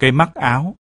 cây mắc áo.